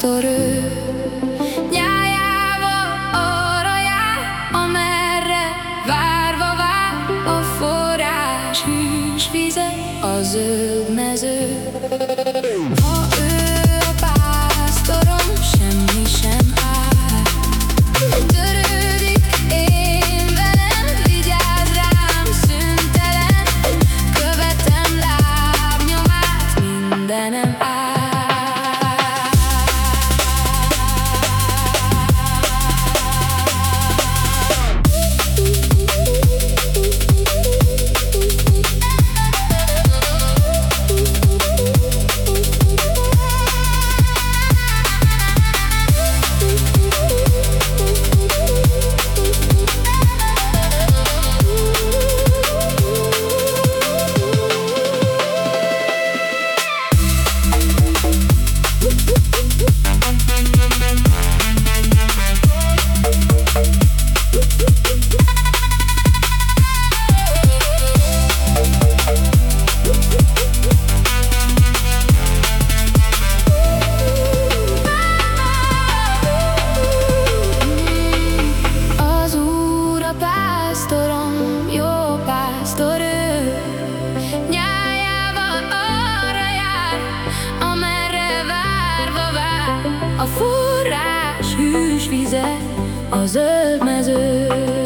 sokszor ő Nyájával arra jár, amerre várva vár A forrás hűs vize, a zöld mező. A forrás hűs vize, a zöld mező.